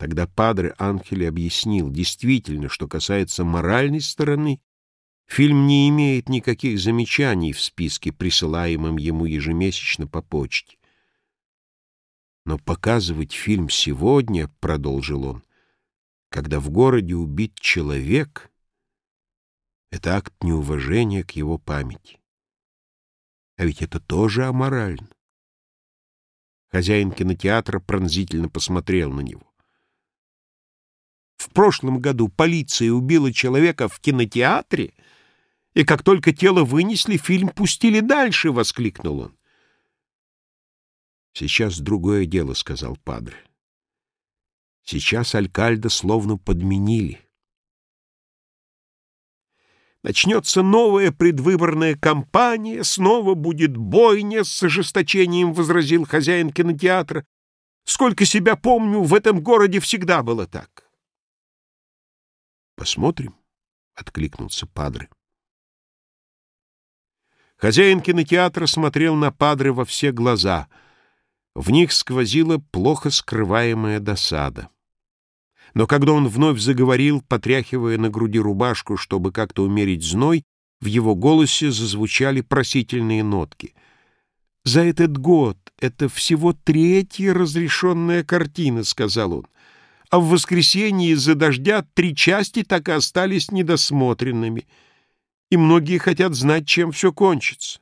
Тогда Падре Анхель объяснил, действительно, что касается моральной стороны, фильм не имеет никаких замечаний в списке, присылаемом ему ежемесячно по почте. Но показывать фильм сегодня, — продолжил он, — когда в городе убит человек, это акт неуважения к его памяти. А ведь это тоже аморально. Хозяин кинотеатра пронзительно посмотрел на него. В прошлом году полиция убила человека в кинотеатре, и как только тело вынесли, фильм пустили дальше, — воскликнул он. «Сейчас другое дело», — сказал Падре. «Сейчас Алькальда словно подменили». Начнется новая предвыборная кампания, снова будет бойня, с ожесточением возразил хозяин кинотеатра. Сколько себя помню, в этом городе всегда было так. Посмотрим, — откликнулся Падре. Хозяин кинотеатра смотрел на Падре во все глаза. В них сквозила плохо скрываемая досада. Но когда он вновь заговорил, потряхивая на груди рубашку, чтобы как-то умерить зной, в его голосе зазвучали просительные нотки. «За этот год это всего третья разрешенная картина», — сказал он. «А в воскресенье из-за дождя три части так и остались недосмотренными, и многие хотят знать, чем все кончится».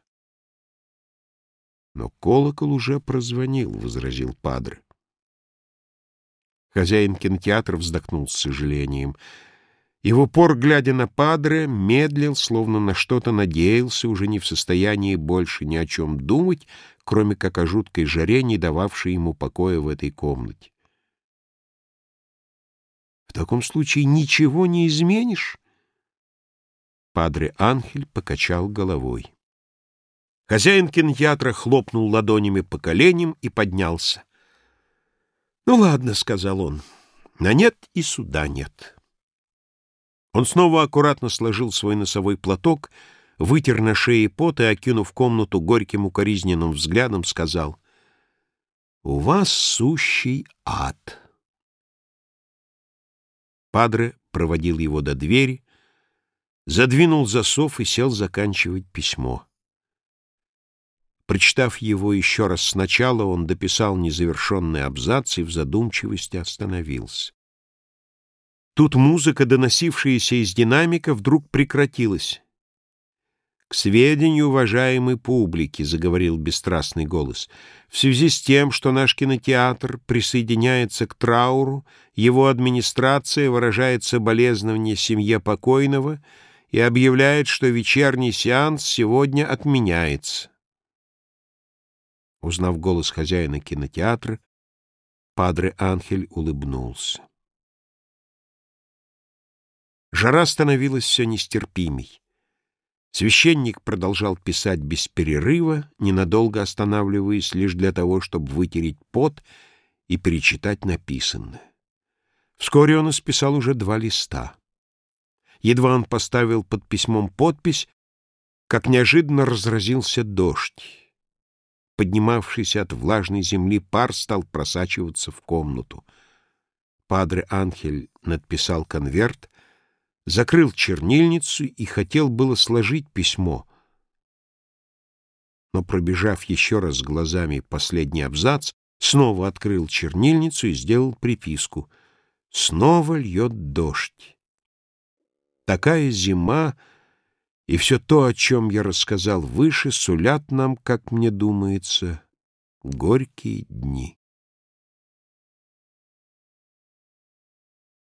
«Но колокол уже прозвонил», — возразил Падре. Хозяин кинотеатра вздохнул с сожалением. Его пор, глядя на Падре, медлил, словно на что-то надеялся, уже не в состоянии больше ни о чем думать, кроме как о жуткой жаре, не дававшей ему покоя в этой комнате. «В таком случае ничего не изменишь?» Падре Анхель покачал головой. Хозяин кинотеатра хлопнул ладонями по коленям и поднялся. «Ну ладно», — сказал он, — «на нет и суда нет». Он снова аккуратно сложил свой носовой платок, вытер на шее пот и, окинув комнату горьким укоризненным взглядом, сказал, «У вас сущий ад». Падре проводил его до двери, задвинул засов и сел заканчивать письмо. Прочитав его еще раз сначала, он дописал незавершенный абзац и в задумчивости остановился. Тут музыка, доносившаяся из динамика, вдруг прекратилась. «К сведению уважаемой публики», — заговорил бесстрастный голос, — «в связи с тем, что наш кинотеатр присоединяется к трауру, его администрация выражает соболезнование семье покойного и объявляет, что вечерний сеанс сегодня отменяется». Узнав голос хозяина кинотеатра, Падре Анхель улыбнулся. Жара становилась все нестерпимей. Священник продолжал писать без перерыва, ненадолго останавливаясь лишь для того, чтобы вытереть пот и перечитать написанное. Вскоре он исписал уже два листа. Едва он поставил под письмом подпись, как неожиданно разразился дождь. Поднимавшийся от влажной земли пар стал просачиваться в комнату. Падре Анхель надписал конверт, закрыл чернильницу и хотел было сложить письмо. Но, пробежав еще раз глазами последний абзац, снова открыл чернильницу и сделал приписку. Снова льет дождь. Такая зима и все то, о чем я рассказал выше, сулят нам, как мне думается, горькие дни.